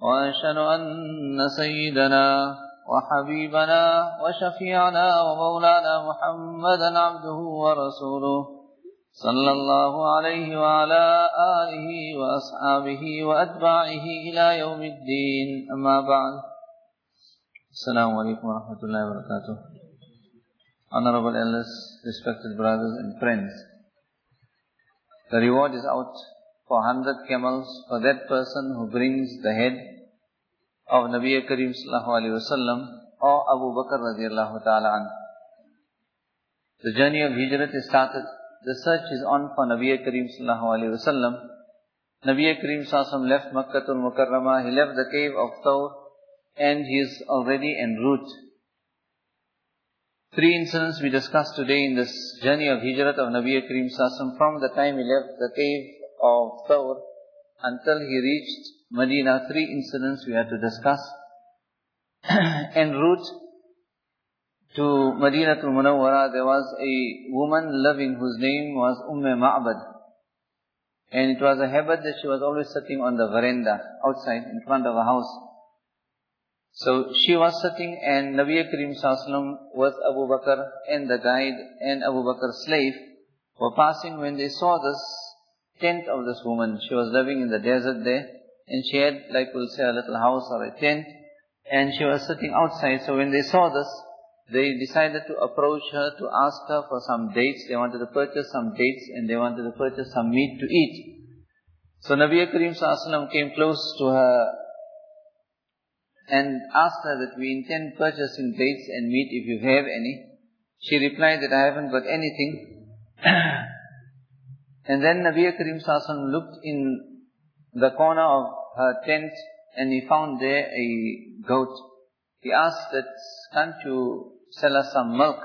وأشهد أن سيدنا وحبيبنا وشفيعنا ومولانا محمدا عبده ورسوله صلى الله عليه وعلى آله وأصحابه وأتباعه إلى يوم الدين. أما بعد. السلام عليكم ورحمة الله وبركاته. Honorable elders, respected brothers and friends, the reward is out for hundred camels for that person who brings the head of Nabi Kareem sallallahu alayhi wasallam or Abu Bakr radiallahu ta'ala an. The journey of Hijrat is started. The search is on for Nabi Kareem sallallahu alayhi wasallam. Nabi Kareem sallallahu left Makkatul Mukarramah. He left the cave of Thawr and he is already en route. Three incidents we discussed today in this journey of Hijrat of Nabi Kareem sallallahu from the time he left the cave of Thawr until he reached Medina. Three incidents we had to discuss. en route to Medina to Munawwara, there was a woman living whose name was Umm Ma'bad. And it was a habit that she was always sitting on the veranda outside in front of a house. So she was sitting and Nabi Karim Sallallahu with Abu Bakr and the guide and Abu Bakr's slave were passing when they saw this tent of this woman. She was living in the desert there and she had like we'll say a little house or a tent and she was sitting outside. So when they saw this, they decided to approach her to ask her for some dates. They wanted to purchase some dates and they wanted to purchase some meat to eat. So Nabi Karim Sallallahu came close to her and asked her that we intend purchasing dates and meat if you have any. She replied that I haven't got anything. and then Nabi Karim Sallallahu looked in the corner of her tent and he found there a goat. He asked that, can't you sell us some milk?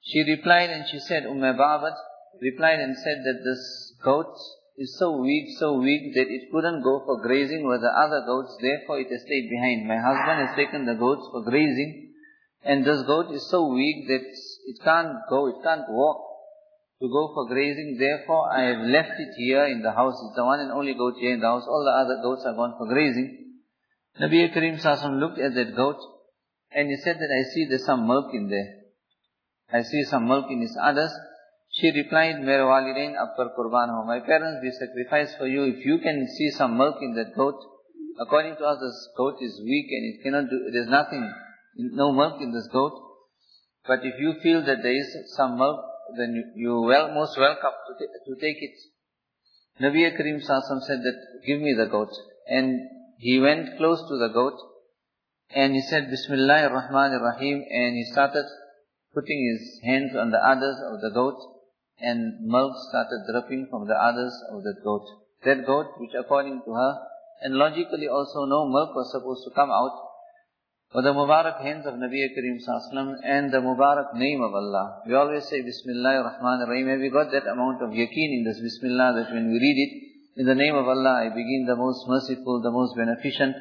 She replied and she said, Umm Ma'bad replied and said that this goat is so weak, so weak that it couldn't go for grazing with the other goats, therefore it has stayed behind. My husband has taken the goats for grazing, and this goat is so weak that it can't go, it can't walk to go for grazing, therefore I have left it here in the house. It's the one and only goat here in the house. All the other goats are gone for grazing. Nabi Karim Sassam looked at that goat, and he said that I see there's some milk in there. I see some milk in his others. She replied, Mere walidain appar qurban ho. My parents, we sacrifice for you. If you can see some milk in that goat, according to us, this goat is weak and it cannot do, there's nothing, no milk in this goat. But if you feel that there is some milk, then you, you well, most welcome to, to take it. Nabi Karim Sassam said that, give me the goat. And he went close to the goat and he said, Bismillah ar-Rahman ar-Rahim and he started putting his hands on the udders of the goat and milk started dripping from the udders of that goat. That goat, which according to her, and logically also no milk was supposed to come out, but the Mubarak hands of Nabi Karim Sallallahu and the Mubarak name of Allah. We always say Bismillah ar-Rahman ar-Rahim. Have we got that amount of yaqeen in this Bismillah that when we read it, in the name of Allah, I begin the most merciful, the most beneficent.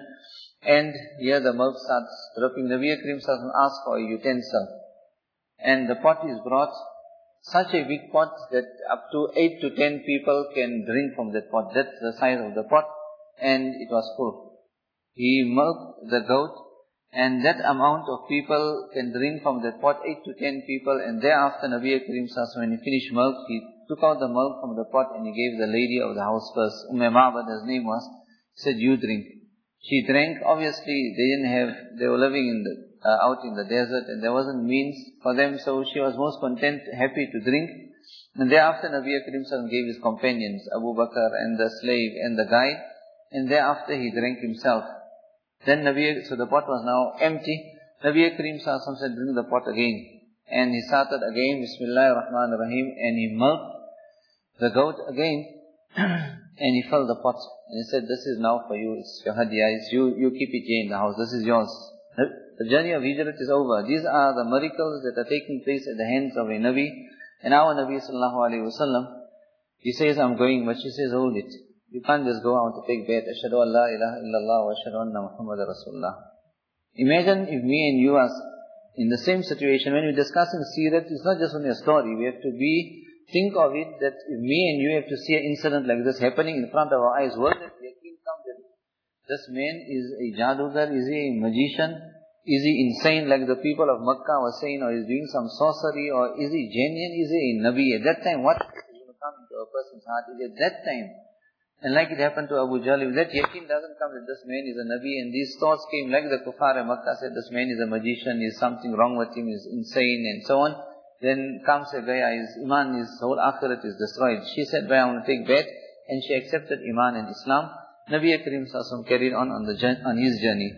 And here the milk starts dripping. Nabi Karim Sallallahu asks for a utensil. And the pot is brought, such a big pot that up to 8 to 10 people can drink from that pot. That's the size of the pot. And it was full. He milked the goat and that amount of people can drink from that pot, 8 to 10 people, and thereafter Nabi Karim Sassan, when he finished milk, he took out the milk from the pot and he gave the lady of the house first, Umm Ma'bad, his name was, said, you drink. She drank, obviously they didn't have, they were living in the, uh, out in the desert and there wasn't means for them, so she was most content, happy to drink. And thereafter Nabi Karim Sassan gave his companions, Abu Bakr and the slave and the guide, and thereafter he drank himself. Then Nabi, so the pot was now empty. Nabi Karim Sassam said, bring the pot again. And he started again, Bismillah ar-Rahman ar-Rahim, and he milked the goat again. and he filled the pot. And he said, this is now for you, it's your hadiyah, it's you, you keep it here in the house, this is yours. The journey of Hijrat is over. These are the miracles that are taking place at the hands of a Nabi. And our Nabi sallallahu alayhi wasallam, he says, I'm going, but she says, hold it. You can't just go out to take bait. Ashadu an la ilaha illallah wa ashadu anna Muhammad Rasulullah. Imagine if me and you are in the same situation, when we're discussing Sirat, it's not just only a story. We have to be Think of it that if me and you have to see an incident like this happening in front of our eyes, will that yaqeen come that this man is a jadugar, is he a magician, is he insane like the people of Makkah were saying, or is doing some sorcery, or is he genuine, is he a Nabi? At that time, what is going to come into a person's heart is at that time. And like it happened to Abu Jahl, if that yaqeen doesn't come that this man is a Nabi, and these thoughts came like the kuffar of Makkah said, this man is a magician, is something wrong with him, is insane, and so on, then comes a his Iman, his whole akhirat is destroyed. She said, Gaya, I want to take bet. And she accepted Iman and Islam. Nabi Karim Sassam carried on on, the, on his journey.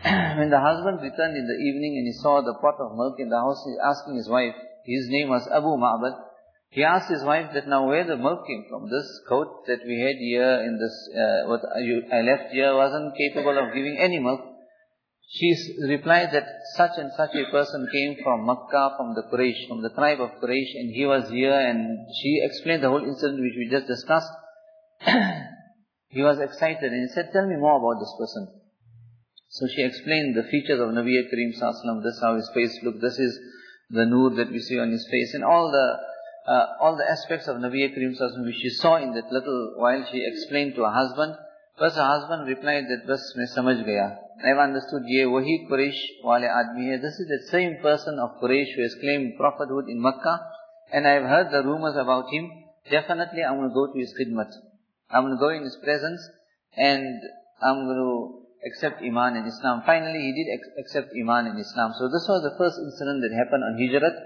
when the husband returned in the evening and he saw the pot of milk in the house, he asking his wife, his name was Abu Ma'bad, he asked his wife that now where the milk came from. This coat that we had here in this, uh, what I left here wasn't capable of giving any milk. She replied that such and such a person came from Makkah, from the Quraysh, from the tribe of Quraysh, and he was here, and she explained the whole incident which we just discussed. he was excited, and he said, tell me more about this person. So she explained the features of Nabi Kareem Sallallahu this how his face looked, this is the nur that we see on his face, and all the uh, all the aspects of Nabi Sallallahu which she saw in that little while she explained to her husband. First her husband replied that, bas mein samajh gaya. I've understood, ye wahi Quraysh wale hai. This is the same person of Quraysh who has claimed prophethood in Makkah. And I've heard the rumors about him. Definitely I'm going to go to his khidmat. I'm going to go in his presence and I'm going to accept Iman in Islam. Finally, he did accept Iman in Islam. So this was the first incident that happened on Hijrat.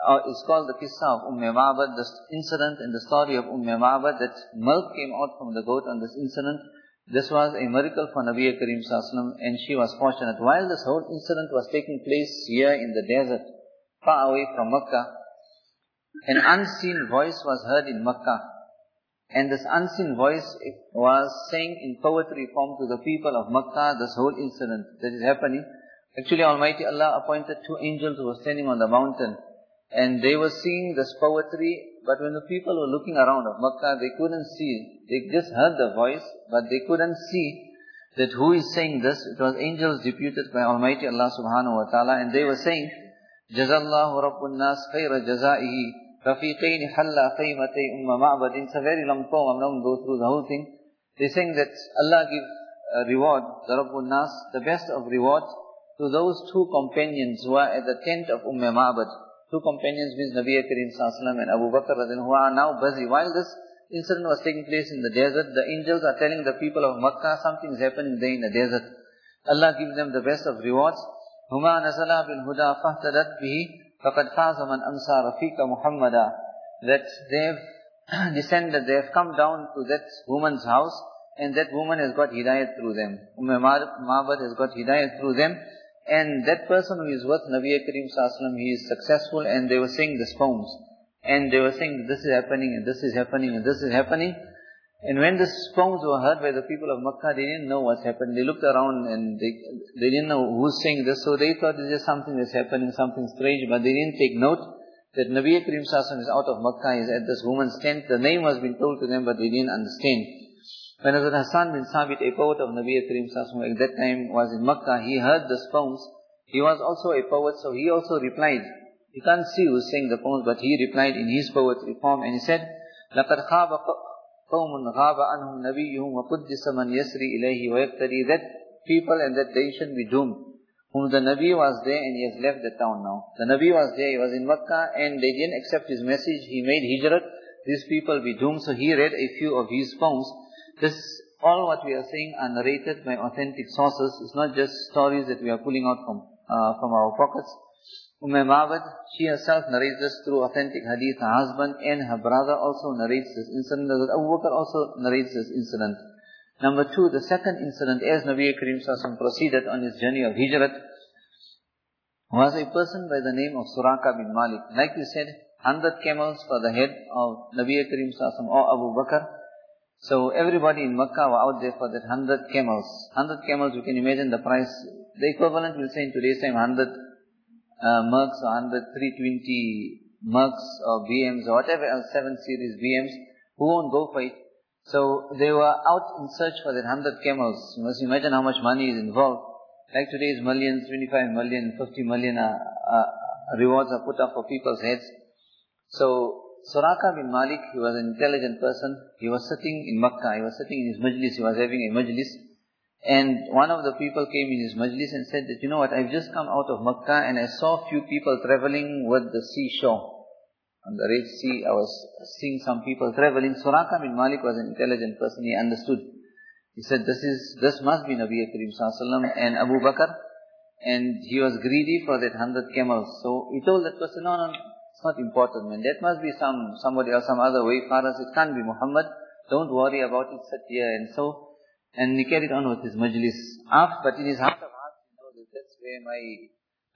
Uh, it's called the Qissa of Umm Ma'bad, the incident and the story of Umm Ma'bad that milk came out from the goat on this incident. This was a miracle for Nabi Karim Sallallahu and she was fortunate. While this whole incident was taking place here in the desert, far away from Makkah, an unseen voice was heard in Makkah. And this unseen voice was saying in poetry form to the people of Makkah this whole incident that is happening. Actually, Almighty Allah appointed two angels who were standing on the mountain. And they were seeing this poetry but when the people were looking around of Makkah, they couldn't see. They just heard the voice, but they couldn't see that who is saying this. It was angels deputed by Almighty Allah subhanahu wa ta'ala, and they were saying, Jazallahu Rabbun Nas khayra jazaihi Rafiqaini halla khaymatay umma ma'bad. It's a very long poem, I'm not going to go through the whole thing. They're saying that Allah gives reward, the Rabbun Nas, the best of reward, to those two companions who are at the tent of Umm Ma'bad. Two companions means Nabi Karim Sallallahu and Abu Bakr who are now busy. While this incident was taking place in the desert, the angels are telling the people of Makkah something is happening there in the desert. Allah gives them the best of rewards. هما نزلا بالهدى فاهتدت به فقد فاز من أمسى رفيق محمدا that they have descended, they have come down to that woman's house and that woman has got hidayat through them. Umm Ma'bad has got hidayat through them and that person who is with Nabi Karim Sallallahu he is successful and they were saying this poems. And they were saying this is happening and this is happening and this is happening. And when these poems were heard by the people of Makkah, they didn't know what's happening. They looked around and they, they didn't know who's saying this. So they thought it's just something that's happening, something strange. But they didn't take note that Nabi Karim Sallallahu is out of Makkah, he's at this woman's tent. The name was being told to them, but they didn't understand. When Hazrat Hassan bin Sabit, a poet of Nabi Karim Sallallahu at that time was in Makkah, he heard the poems. He was also a poet, so he also replied. You can't see who's saying the poems, but he replied in his poetry form, and he said, لَقَدْ خَابَ قَوْمٌ غَابَ عَنْهُمْ نَبِيُّهُمْ وَقُدِّسَ مَنْ يَسْرِي إِلَيْهِ وَيَقْتَرِي That people and that nation be doomed. Whom the Nabi was there and he has left the town now. The Nabi was there, he was in Makkah and they didn't accept his message. He made hijrat. These people be doomed. So he read a few of his poems. This, all what we are saying are narrated by authentic sources. It's not just stories that we are pulling out from, uh, from our pockets. Umm Ma'bad, she herself narrates this through authentic hadith. Her husband and her brother also narrates this incident. Abu Bakr also narrates this incident. Number two, the second incident, as Nabi Karim Sassam proceeded on his journey of Hijrat, was a person by the name of Suraka bin Malik. Like we said, 100 camels for the head of Nabi Karim Sassam or Abu Bakr. So everybody in Makkah were out there for that 100 camels. 100 camels, you can imagine the price. The equivalent, we'll say in today's time, 100 uh, Mercs or 100 320 Mercs or BMs or whatever else, 7 series BMs. Who won't go for it? So they were out in search for that 100 camels. You must imagine how much money is involved. Like today's millions, 25 million, 50 million uh, uh, rewards are put up for people's heads. So Suraka bin Malik, he was an intelligent person. He was sitting in Makkah. He was sitting in his majlis. He was having a majlis. And one of the people came in his majlis and said that, you know what, I've just come out of Makkah and I saw few people traveling with the seashore. On the Red Sea, I was seeing some people traveling. Suraka bin Malik was an intelligent person. He understood. He said, this is, this must be Nabi Karim Sallallahu and Abu Bakr. And he was greedy for that hundred camels. So he told that person, no, no, it's not important, man. That must be some somebody or some other way for. It can't be Muhammad. Don't worry about it, here. And so, and he carried on with his majlis. After, but in his heart of hearts, that's where my,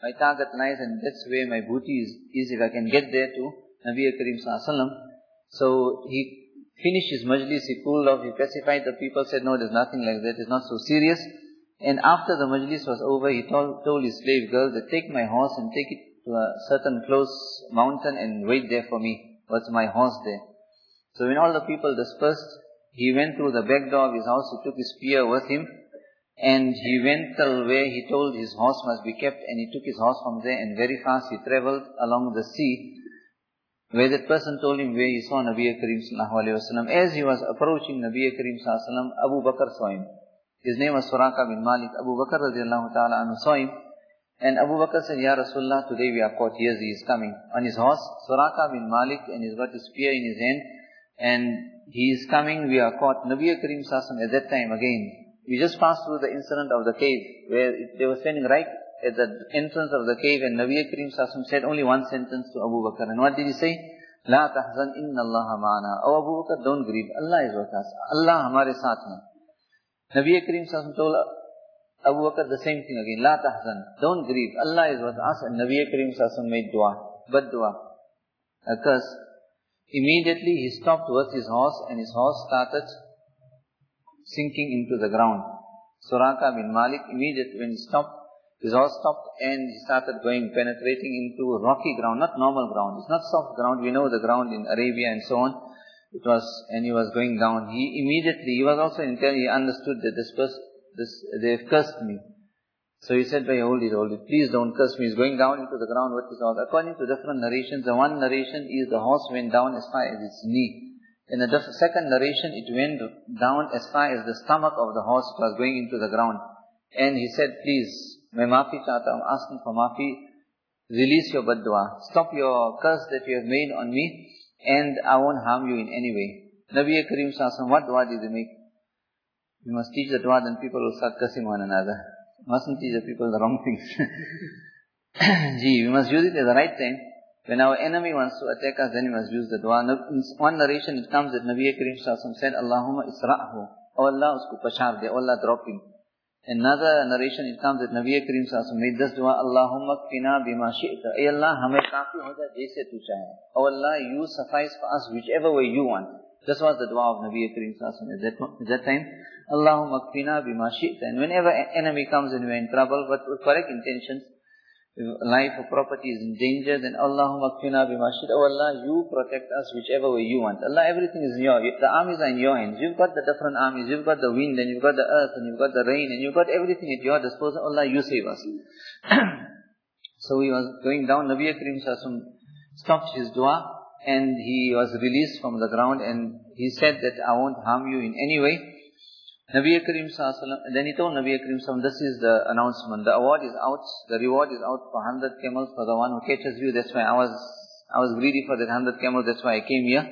my target lies and that's where my booty is, is if I can get there to Nabi Karim Sallallahu So he finished his majlis, he cooled off, he pacified the people, said, no, there's nothing like that, it's not so serious. And after the majlis was over, he told, told his slave girl that take my horse and take it to a certain close mountain and wait there for me. Was my horse there? So when all the people dispersed, he went through the back door of his house, he took his spear with him, and he went till where he told his horse must be kept, and he took his horse from there, and very fast he travelled along the sea, where that person told him where he saw Nabi Karim sallallahu alayhi wasallam. As he was approaching Nabi Karim sallallahu Abu Bakr saw him. His name was Suraka bin Malik. Abu Bakr radiallahu ta'ala anhu saw him, and Abu Bakr said, Ya Rasulullah, today we are caught. Yes, he is coming. On his horse, Suraka bin Malik, and he's got his spear in his hand. And he is coming, we are caught. Nabi Karim Sassam at that time again, we just passed through the incident of the cave, where they were standing right at the entrance of the cave, and Nabi Karim Sassam said only one sentence to Abu Bakr. And what did he say? La tahzan inna Allah ma'ana. Oh Abu Bakr, don't grieve. Allah is with us. Allah hamare saath hai. Nabi Karim Sassam told Abu Bakr, the same thing again. La tahzan. Don't grieve. Allah is with us. And Nabi Karim Sassam made dua. But dua. Curse. Immediately he stopped with his horse and his horse started sinking into the ground. Suraka bin Malik, immediately when he stopped, his horse stopped and he started going, penetrating into rocky ground, not normal ground. It's not soft ground. We know the ground in Arabia and so on. It was, and he was going down. He immediately, he was also intelligent, he understood that this person, this, they've cursed me. So he said, hold it, hold it. Please don't curse me. He's going down into the ground What is horse. According to different narrations, the one narration is the horse went down as far as its knee. In the second narration, it went down as far as the stomach of the horse was going into the ground. And he said, please, my maafi chata, I'm asking for maafi, release your badwa. Stop your curse that you have made on me, and I won't harm you in any way. Nabi Karim Sassam, what dua did he make? We must teach the dua, then people will start cursing one another. Mustn't teach the people the wrong things. Gee, we must use it at the right time. When our enemy wants to attack us, then we must use the dua. In one narration it comes that Nabi Karim Sallallahu said, Allahumma isra'hu. Oh Allah, usko pashar de. Oh Allah, drop him. Another narration it comes that Nabi Karim Sallallahu made this dua, Allahumma kfina bima shi'ta. Ay Allah, hame kafi ho ja tu chahe. Oh Allah, you suffice for us whichever way you want. This was the dua of Nabi Karim Sallallahu at that, at that time. Allahumma kfina bima shi'ta. And whenever enemy comes and we're in trouble, but with correct intentions, life or property is in danger, then Allahumma kfina bima shi'ta. Oh Allah, you protect us whichever way you want. Allah, everything is in your, the armies are in your hands. You've got the different armies, you've got the wind, and you've got the earth, and you've got the rain, and you've got everything at your disposal. Allah, you save us. so he was going down, Nabi Karim Sallallahu stopped his dua, and he was released from the ground and he said that I won't harm you in any way. Nabi Karim then he told Nabi Karim this is the announcement. The award is out, the reward is out for 100 camels for the one who catches you. That's why I was, I was greedy for that 100 camels, that's why I came here.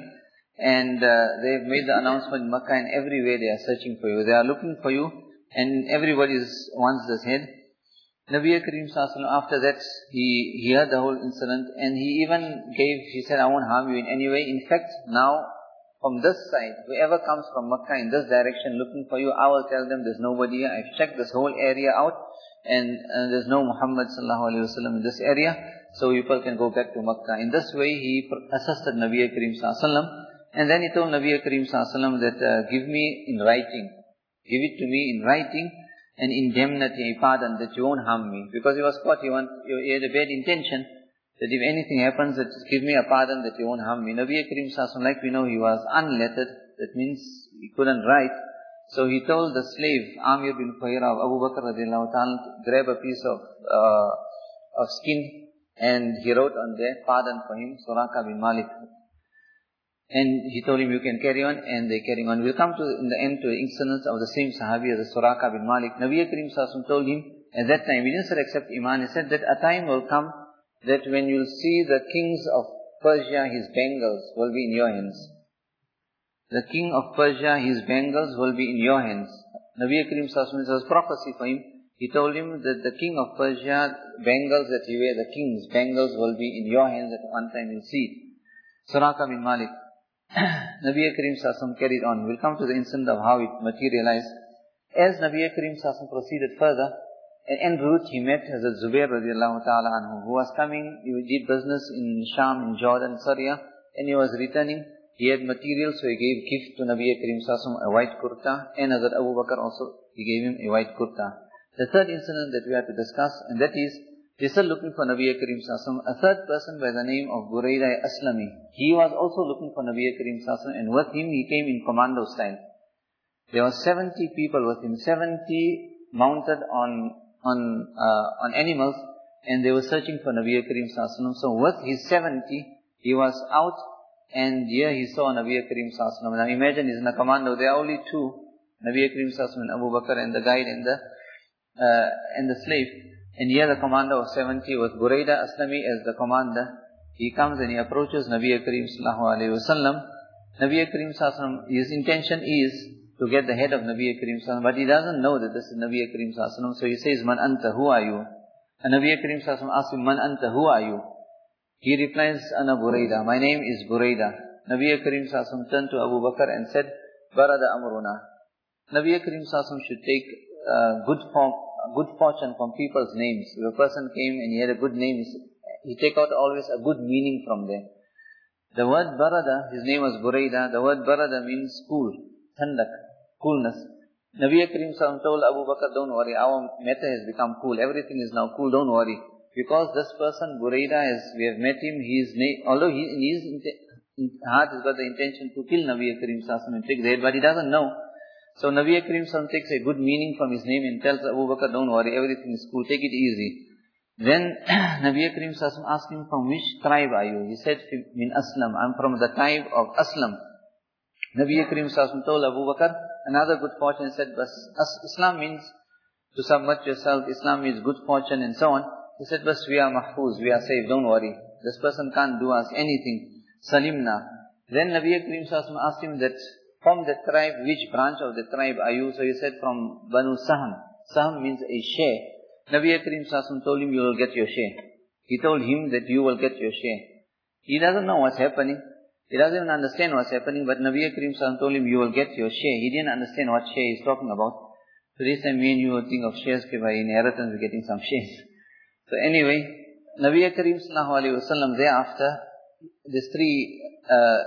And uh, they've made the announcement in Makkah and everywhere they are searching for you. They are looking for you and everybody wants this head. Nabi Karim after that, he, he heard the whole incident and he even gave, he said, I won't harm you in any way. In fact, now, from this side, whoever comes from Makkah in this direction looking for you, I will tell them there's nobody here. I've checked this whole area out and, and there's no Muhammad sallallahu alayhi wasallam in this area. So people can go back to Makkah. In this way, he assisted Nabi Karim sallallahu And then he told Nabi Karim Sallallahu that, uh, give me in writing. Give it to me in writing an indemnity, a pardon that you won't harm me. Because he was caught, he, want, he had a bad intention that if anything happens, that give me a pardon that you won't harm me. Nabi Karim Sallallahu like we know, he was unlettered. That means he couldn't write. So he told the slave, Amir bin Fuhaira of Abu Bakr radiallahu ta'ala, to grab a piece of, uh, of skin and he wrote on there, pardon for him, Suraka bin Malik. And he told him, you can carry on, and they carrying on. We'll come to, in the end, to the incidents of the same Sahabi the Suraka bin Malik. Nabi Karim Sassam told him, at that time, he didn't accept Iman, he said that a time will come that when you'll see the kings of Persia, his bangles will be in your hands. The king of Persia, his bangles will be in your hands. Nabi Karim was prophecy for him. He told him that the king of Persia, bangles that you wear, the king's bangles will be in your hands at one time, you'll see. Suraka bin Malik. Nabi Karim Sassam carried on. We'll come to the incident of how it materialized. As Nabi Karim Sassam proceeded further, and en route he met Hazrat Zubair radiallahu ta'ala anhu, who was coming, he did business in Sham, in Jordan, Syria, and he was returning. He had material, so he gave gift to Nabi Karim Sassam a white kurta, and Hazrat Abu Bakr also, he gave him a white kurta. The third incident that we have to discuss, and that is they started looking for Nabi Karim Sassam. A third person by the name of Buraida Aslami. He was also looking for Nabi Karim Sassam and with him he came in commando style. There were 70 people with him, 70 mounted on, on, uh, on animals and they were searching for Nabi Karim Sassam. So with his 70, he was out and here he saw Nabi Karim Sassam. Now imagine he's in a commando, there are only two, Nabi Karim and Abu Bakr and the guide and the, uh, and the slave. And here the commander of 70 was Buraida Aslami as the commander. He comes and he approaches Nabi Karim sallallahu alayhi wasallam. Nabi Karim sallallahu his intention is to get the head of Nabi Karim sallallahu but he doesn't know that this is Nabi Karim sallallahu so he says, Man anta, who are you? And Nabi Karim sallallahu asks him, Man anta, who are you? He replies, Ana Buraida, my name is Buraida. Nabi Karim sallallahu turned to Abu Bakr and said, Barada Amruna. Nabi Karim sallallahu should take uh, good form, good fortune from people's names. If a person came and he had a good name, he take out always a good meaning from there. The word Barada, his name was Buraida, the word Barada means cool, coolness. Nabi Karim told Abu Bakr, don't worry, our matter has become cool, everything is now cool, don't worry. Because this person, Buraida, as we have met him, he is, although in his heart has got the intention to kill Nabi Karim and take the but he doesn't know so Nabi Karim takes a good meaning from his name and tells Abu Bakr, don't worry, everything is cool, take it easy. Then Nabi Karim asked him, from which tribe are you? He said, min Aslam, I'm from the tribe of Aslam. Nabi Karim told Abu Bakr, another good fortune, said, but Islam means to submit yourself, Islam means good fortune and so on. He said, we are mahfuz, we are safe, don't worry. This person can't do us anything. Salimna. Then Nabi Karim asked him that, from the tribe, which branch of the tribe are you? So he said from Banu Saham. Saham means a share. Nabi Karim Sassam told him you will get your share. He told him that you will get your share. He doesn't know what's happening. He doesn't even understand what's happening, but Nabi Karim told him you will get your share. He didn't understand what share he's talking about. So this time me and you will think of shares by inheritance, we're getting some shares. So anyway, Nabi Karim Wasallam thereafter, these three uh,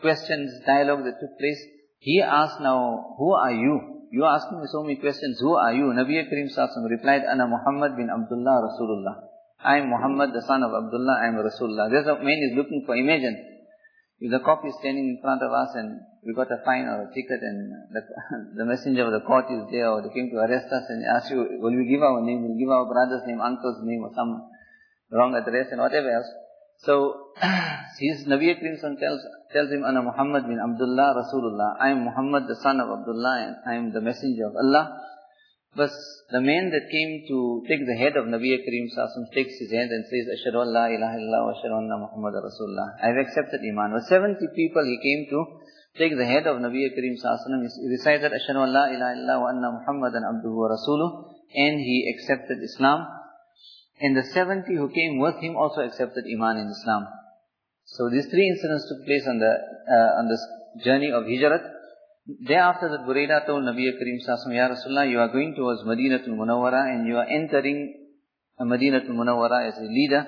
questions, dialogue that took place. He asked now, who are you? You are asking me so many questions, who are you? Nabi Karim Sassam replied, Ana Muhammad bin Abdullah Rasulullah. I am Muhammad, the son of Abdullah, I am Rasulullah. There's a man is looking for, imagine, if the cop is standing in front of us and we got a fine or a ticket and the, the messenger of the court is there or they came to arrest us and ask you, will we give our name, will give our brother's name, uncle's name or some wrong address and whatever else. So, his Nabi Karim tells, tells him, Ana Muhammad bin Abdullah Rasulullah. I am Muhammad, the son of Abdullah, and I am the messenger of Allah. But the man that came to take the head of Nabi Karim Sassam takes his hand and says, Ashadu Allah ilaha illallah wa ashadu anna Muhammad Rasulullah. I have accepted Iman. With 70 people he came to take the head of Nabi Karim Sassam. He recited Ashadu Allah ilaha illallah wa anna Muhammadan abduhu wa rasuluh. And he accepted Islam. And the 70 who came with him also accepted Iman in Islam. So these three incidents took place on the uh, on this journey of Hijrat. Thereafter that Buraida told Nabi Karim Sassam, Ya Rasulullah, you are going towards Madinatul Munawwara and you are entering uh, Madinatul Munawwara as a leader.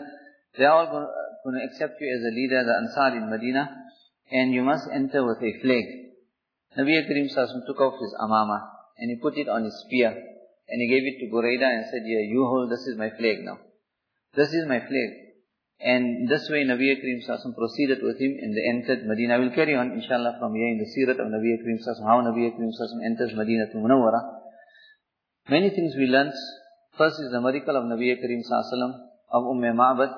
They are all going to accept you as a leader, the Ansar in Medina. and you must enter with a flag. Nabi Karim Sassam took off his amama and he put it on his spear and he gave it to Buraida and said, yeah, you hold, this is my flag now. This is my flag. And this way Nabi Karim Sassam proceeded with him and they entered Medina. I will carry on inshallah from here in the sirat of Nabi Karim Sassam, how Nabi Karim Sassam enters Medina to Munawwara. Many things we learnt. First is the miracle of Nabi Karim Sassam of Umm Ma'bad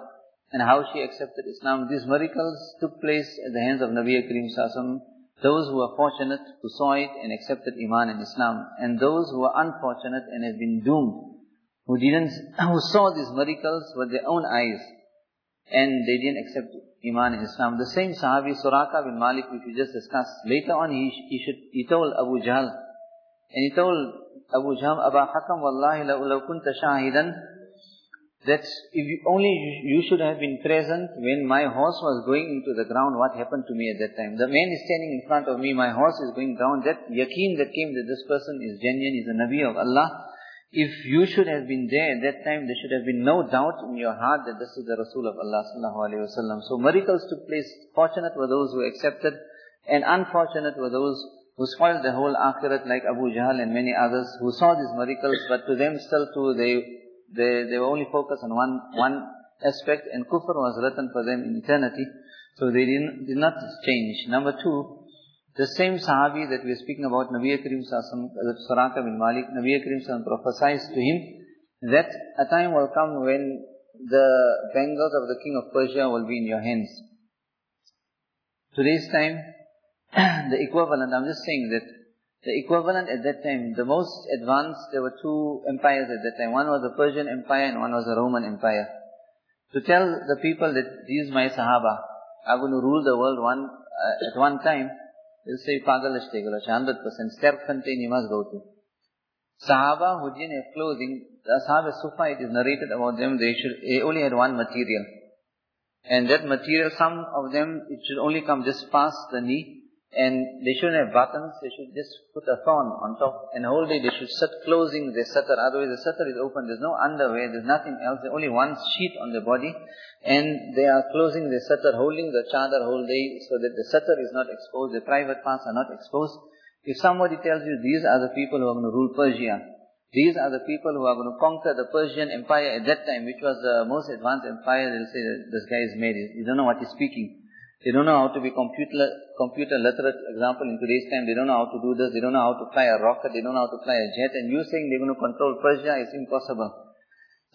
and how she accepted Islam. These miracles took place at the hands of Nabi Karim Sassam. Those who were fortunate who saw it and accepted Iman and Islam, and those who were unfortunate and have been doomed, who didn't, who saw these miracles with their own eyes, and they didn't accept Iman and Islam. The same Sahabi Suraka bin Malik, which we just discussed, later on he, he, should, he told Abu Jahl, and he told Abu Jahl, Aba Hakam Wallahi la kunta shahidan, that if you, only you should have been present when my horse was going into the ground, what happened to me at that time. The man is standing in front of me, my horse is going down, that yaqeen that came that this person is genuine, is a Nabi of Allah. If you should have been there at that time, there should have been no doubt in your heart that this is the Rasul of Allah sallallahu alayhi wasallam. So miracles took place. Fortunate were those who accepted, and unfortunate were those who spoiled the whole akhirat like Abu Jahl and many others who saw these miracles, but to them still too they they, they were only focused on one, one aspect and kufr was written for them in eternity. So they did, did not change. Number two, the same sahabi that we are speaking about, Nabi Karim Sassam, Suraka bin Malik, Nabi Karim Sassam to him that a time will come when the bangles of the king of Persia will be in your hands. Today's time, the equivalent, I'm just saying that the equivalent at that time, the most advanced, there were two empires at that time. One was the Persian Empire and one was the Roman Empire. To tell the people that these my Sahaba are going to rule the world one uh, at one time, they'll say, Pagalish 100%, sterk contain you must go to. Sahaba who didn't have clothing, the Sahaba Sufa, it is narrated about them, they should, they only had one material. And that material, some of them, it should only come just past the knee, and they shouldn't have buttons, they should just put a thorn on top. And whole day they should sit closing their satar, otherwise the satar is open, there's no underwear, there's nothing else, there's only one sheet on the body. And they are closing their satar, holding the chadar whole day so that the satar is not exposed, the private parts are not exposed. If somebody tells you these are the people who are going to rule Persia, these are the people who are going to conquer the Persian Empire at that time, which was the most advanced empire, they'll say this guy is made. You don't know what he's speaking. They don't know how to be computer, computer literate, example, in today's time, they don't know how to do this, they don't know how to fly a rocket, they don't know how to fly a jet, and you saying they're going to control Persia is impossible.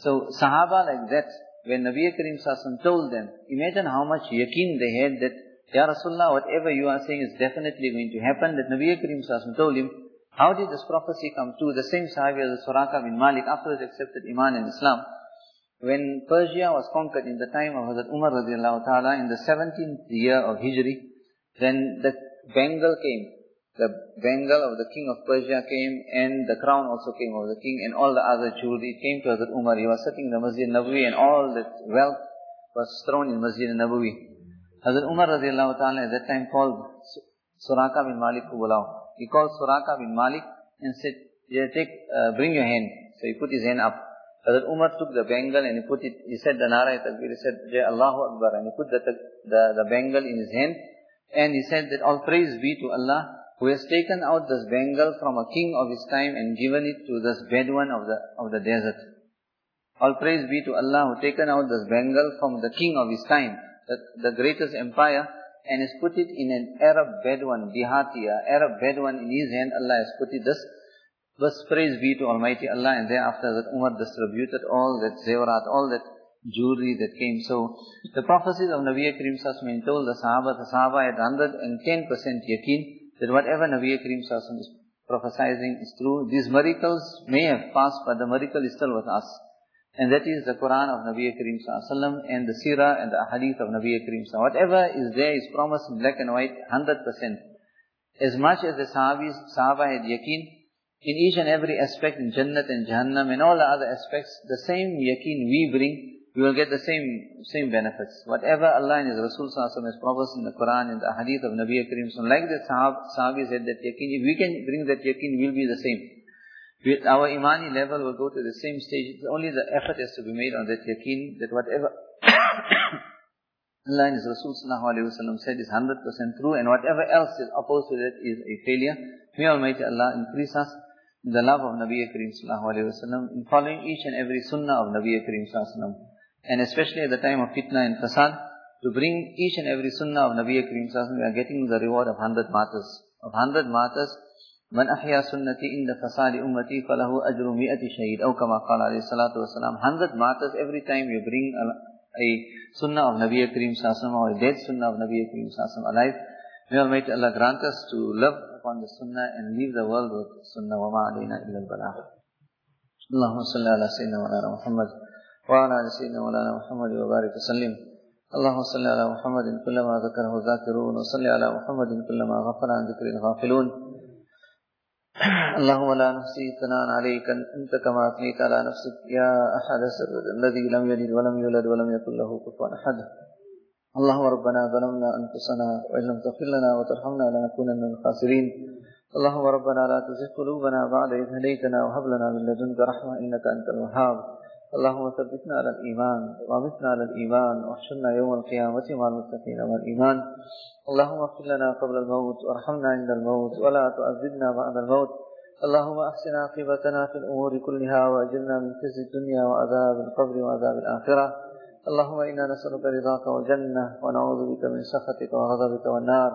So, Sahaba like that, when Nabi Karim Sassam told them, imagine how much yakin they had that, Ya Rasulullah, whatever you are saying is definitely going to happen, that Nabi Karim Sassam told him, how did this prophecy come true? The same Sahabi as Suraka bin Malik, after accepted Iman and Islam, when Persia was conquered in the time of Hazrat Umar radiallahu ta'ala in the 17th year of Hijri, then the Bengal came. The Bengal of the king of Persia came and the crown also came of the king and all the other jewelry came to Hazrat Umar. He was sitting in the Masjid Nabawi and all the wealth was thrown in Masjid Nabawi. Hazrat Umar radiallahu ta'ala at that time called Suraka bin Malik to. He called Suraka bin Malik and said, yeah, take, uh, bring your hand. So he put his hand up. Hazrat Umar took the bangle and he put it, he said the Nara Takbir, he said, Jai Allahu Akbar, and he put the, the, the bangle in his hand, and he said that all praise be to Allah, who has taken out this bangle from a king of his time and given it to this Bedouin of the, of the desert. All praise be to Allah who taken out this bangle from the king of his time, the, the greatest empire, and has put it in an Arab Bedouin, Dihatiya, Arab Bedouin in his hand, Allah has put it this Thus praise be to Almighty Allah and thereafter that Umar distributed all that zewarat, all that jewelry that came. So the prophecies of Nabi Karim Sassam told the Sahaba, the Sahaba had 110% yaqeen that whatever Nabi Karim Sassam is prophesying is true. These miracles may have passed, but the miracle is still with us. And that is the Quran of Nabi Karim Sallallahu and the Sirah and the Hadith of Nabi Karim Sallallahu Whatever is there is promised in black and white, 100%. As much as the Sahabis, Sahaba had yaqeen, in each and every aspect, in Jannat and Jahannam and all the other aspects, the same yaqeen we bring, we will get the same same benefits. Whatever Allah and His Rasul Sallallahu has promised in the Quran, in the Hadith of Nabi Karim like the Sahab, Sahabi said that yaqeen, if we can bring that yaqeen, we'll be the same. With our imani level will go to the same stage. Only the effort has to be made on that yaqeen, that whatever Allah and His Rasul said is 100% true and whatever else is opposed to that is a failure. May Almighty Allah increase us the love of Nabi Kareem sallallahu alayhi wa in following each and every sunnah of Nabi Kareem sallallahu and especially at the time of fitna and fasad, to bring each and every sunnah of Nabi Kareem sallallahu we are getting the reward of 100 martyrs. Of 100 martyrs, من أحيا سنتي إن فساد أمتي فله أجر مئة شهيد أو كما قال عليه الصلاة والسلام 100 martyrs every time you bring a, a sunnah of Nabi Kareem sallallahu or a dead sunnah of Nabi Kareem sallallahu alive may Almighty Allah grant us to live upon the sunnah and leave the world with sunnah. وما علينا إلا البلاغ. اللهم صل على سيدنا مولانا محمد وعلى آل سيدنا مولانا محمد وبارك وسلم. اللهم صل على محمد كلما ذكره الذاكرون وصل على محمد كلما غفل عن ذكر الغافلون. اللهم لا نحصي ثناء عليك أنت كما أثنيت على نفسك يا أحد الذي لم يلد ولم يولد ولم يكن له كفوا أحد. اللهم ربنا ظلمنا أنفسنا وإن لم تغفر لنا وترحمنا لنكونن من الخاسرين. اللهم ربنا لا تزغ قلوبنا بعد إذ هديتنا وهب لنا من لدنك رحمة إنك أنت الوهاب. اللهم ثبتنا على الإيمان وأمتنا على الإيمان واحشرنا يوم القيامة مع المتقين والإيمان. اللهم اغفر لنا قبل الموت وارحمنا عند الموت ولا تؤذبنا بعد الموت. اللهم أحسن عاقبتنا في الأمور كلها وأجرنا من خزي الدنيا وعذاب القبر وعذاب الآخرة. اللهم انا نسالك رضاك والجنه ونعوذ بك من سخطك وغضبك والنار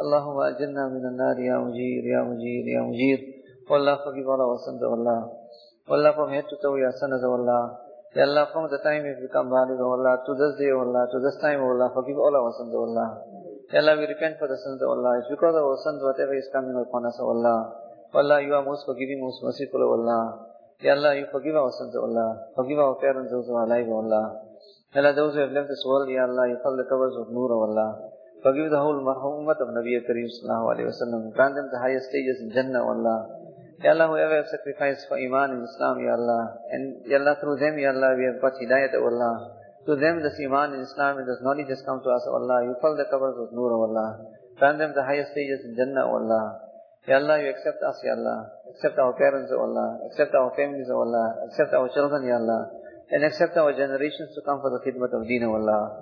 اللهم اجرنا من النار يا مجير يا مجير يا مجير والله forgive all our sins of Allah والله from head to toe ya sons of Allah Ya Allah, from the time we become baligh, O Allah, to this day, O Allah, to this time, O Allah, forgive all our sins, O Allah. Ya Allah, we repent for the sins of Allah. It's because of our sins, whatever is coming upon us, O Allah. O Allah, you are most forgiving, most merciful, O Allah. Ya Allah, you forgive our sins, O Allah. Forgive our parents, those who are alive, O Allah. Allah, those who have left this world, Ya Allah, you fill the covers with nur, O Allah. Forgive the whole ummah of Nabi Kareem sallallahu alayhi wa sallam. Grant them the highest stages in Jannah, Allah. Ya Allah, whoever have sacrificed for Iman in Islam, Ya Allah, and Ya Allah, through them, Ya Allah, we have got hidayat, Allah. To them, this Iman in Islam and this knowledge has come to us, O Allah. You fill the covers with nur, O Allah. Grant them the highest stages in Jannah, Allah. Ya Allah, you accept us, Ya Allah. Accept our parents, Allah. Accept our families, Allah. Accept our children, Ya Allah. And accept our generations to come for the khidmat of Deen, O Allah.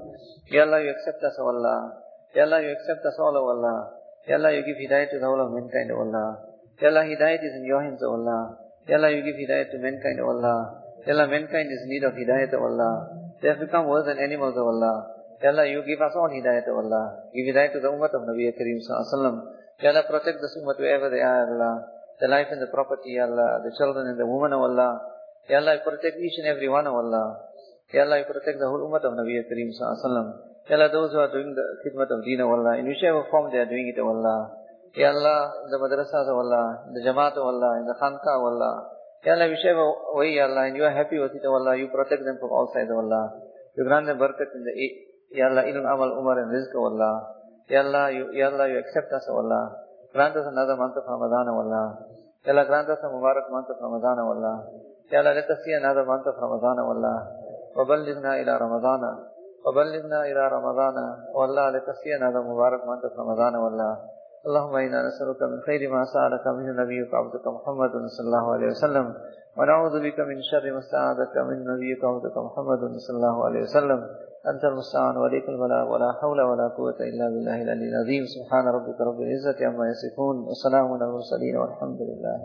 Ya Allah, you accept us, O Allah. Ya Allah, you accept us all, O Allah. Ya Allah, you give hidayah to the whole of mankind, O Allah. Ya Allah, hidayat is in your hands, O Allah. Ya Allah, you give hidayat to mankind, O Allah. Ya Allah, mankind is in need of hidayat, O Allah. They have become worse than animals, O Allah. Ya Allah, you give us all hidayat, O Allah. Give hidayat to the ummah of Nabi Kareem Sallallahu Ya Allah, protect this ummah wherever they are, Allah. The life and the property, Allah. The children and the women, O Allah. Ya Allah, protect each and every one, O Allah. Ya Allah, protect the whole ummah of Nabi Kareem Sallallahu Ya Allah, those who are doing the khidmat of deen, O Allah, in whichever form they are doing it, O Allah. Ya Allah, the madrasas, O Allah, the jamaat, O Allah, in the khanqa, O Allah. Ya Allah, whichever way, Ya Allah, and you are happy with it, O Allah, you protect them from all sides, O Allah. You grant them barakat in the, Ya Allah, ilm, amal, umar, and rizq, O Allah. Ya Allah, you, Ya Allah, you accept us, O Allah. Grant us another month of Ramadan, O Allah. Ya Allah, grant us a Mubarak month of Ramadan, O Allah. Ya Allah, let us see another month of Ramadan, وبلغنا إلى رمضان. وبلغنا إلى رمضان. والله لتسينا هذا مبارك month of رمضان والله اللهم إنا نسألك من خير ما سألك منه نبيك عبدك محمد صلى الله عليه وسلم. ونعوذ بك من شر ما استعاذك من نبيك عبدك محمد صلى الله عليه وسلم. أنت المستعان وليك البلاء ولا حول ولا قوة إلا بالله العلي العظيم سبحان ربك رب العزة عما يصفون وسلام على المرسلين والحمد لله